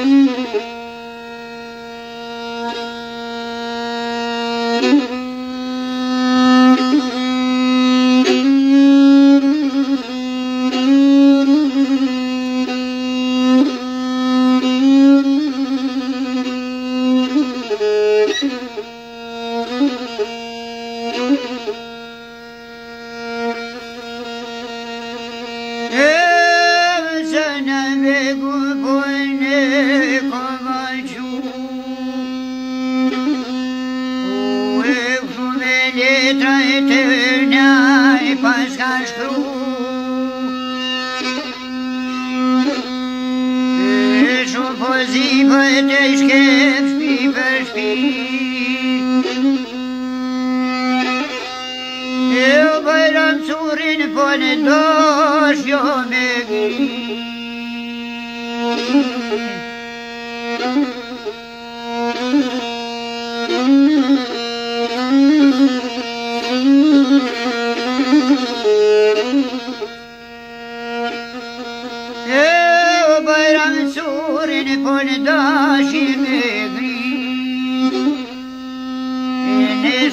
Mm-hmm. vetra e tërnja e pas ka shkru E shumë po zi për të shkep shpi për shpi E u bëjram surin po në dosh jo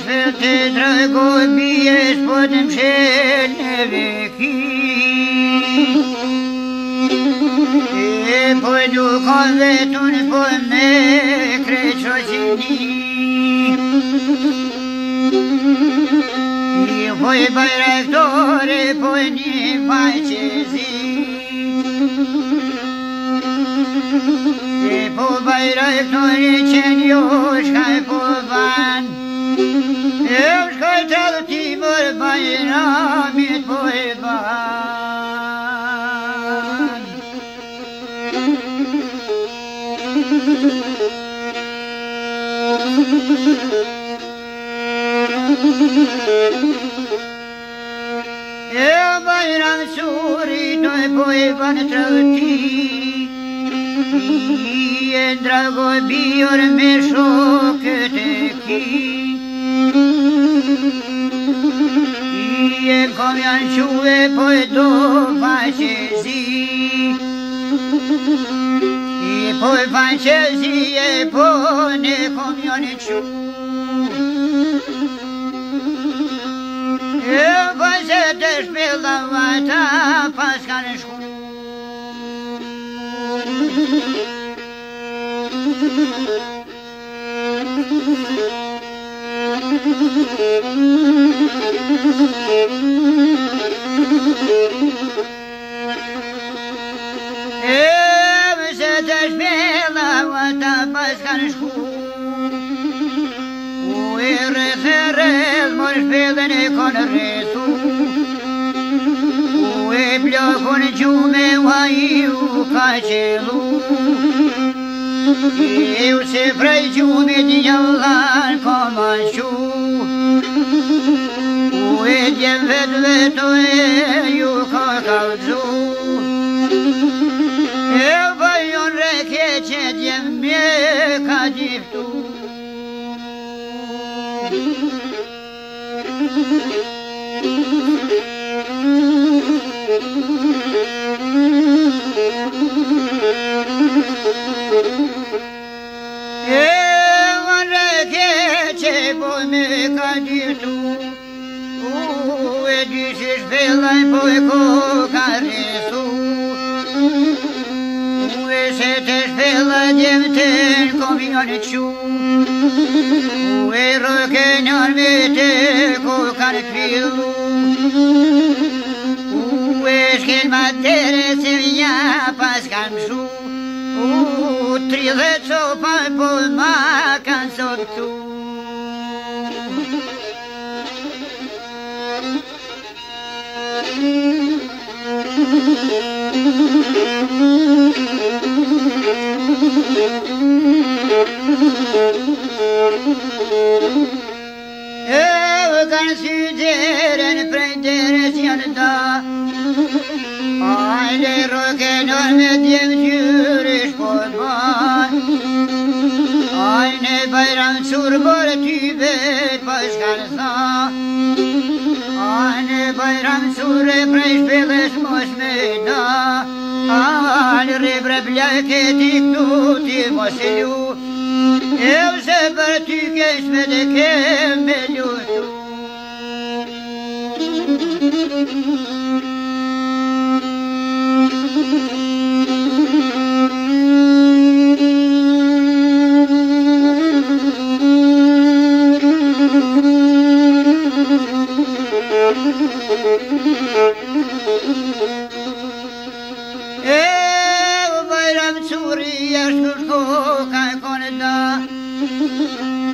رفیق درگو بیش بودم شل نبکی پایدو قوتون پو مکر چوشنی پای بیرک داره پای نیم پای چیزی Po bayrak nori çeniyor şarkı ben চলছি মোর বাইরা আমি তোয়ে বা এ বাইরাম সুরি নয় বয়ে বন চলছি দ্রগ বিয়র মেশো দেখি francesi E poi francesi e poi ne comione ciù E poi se te spielavata pascane scu Thank you. I blokën gjumë u ka ka qëllu I usë prej gjumë e djallan ka më shu U e djemë vetë vetë e ju ka kallë të zhu E vajon rëkje që djemë me ka djiftu fella gjemë të komi nga në qumë, u e rëke njërë me të kohë ka në u e shkenë ma të re se vja pas kanë shumë, u tri dhe co pa po ma kanë sotë tu. me djem gjyre shpojnë Aj në bajram qurë bërë t'i vetë pashkanë sa Aj në bajram qurë e prej shpele shmosh me da Aj në rebre bljajke ti këtu ti mos i ju E u për ty kesh me dhe kem me ljusë شوخ کندا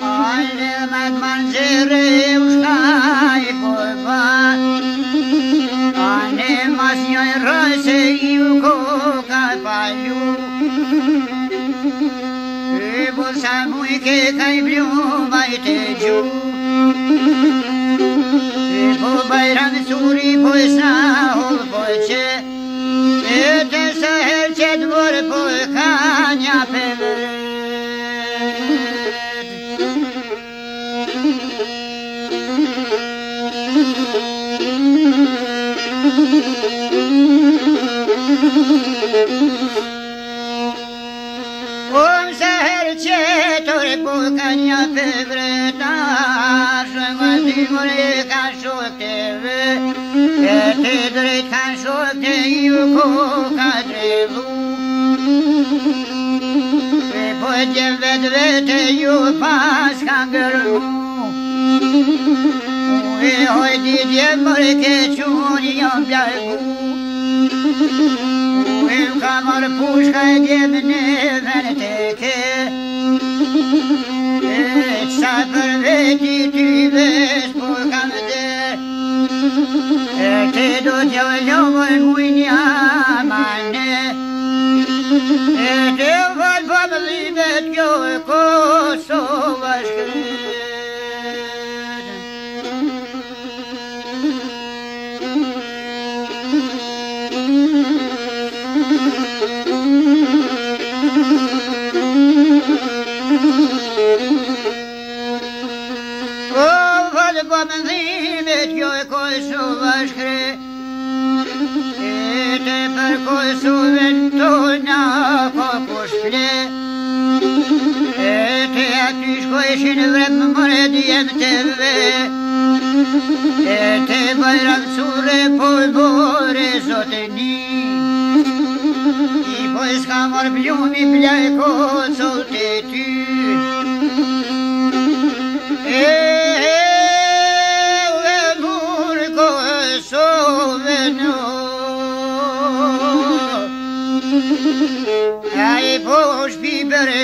آیل مد منظر اوشای خوبان آنه مسیح رس ایو کوکا پایو ایبو سموی که کئی بریو بایت جو ایبو بیرم سوری پویسا هول پویچه ایت سهل چه دور پویکا Oh, God. që vetë vetë ju pas ka ngërë e Ue hojti dje mërë ke qunë jam bjarku Ue më ka marë pushka e djemë në vërë të ke po benzine, kjo e kojshu vashkre E te po po shple E te aty shkojshin vrem mëre djem të ve E te bajram po i bore, zot e po I s'ka ko, zot e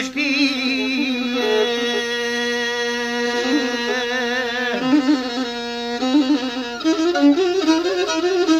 Thank you.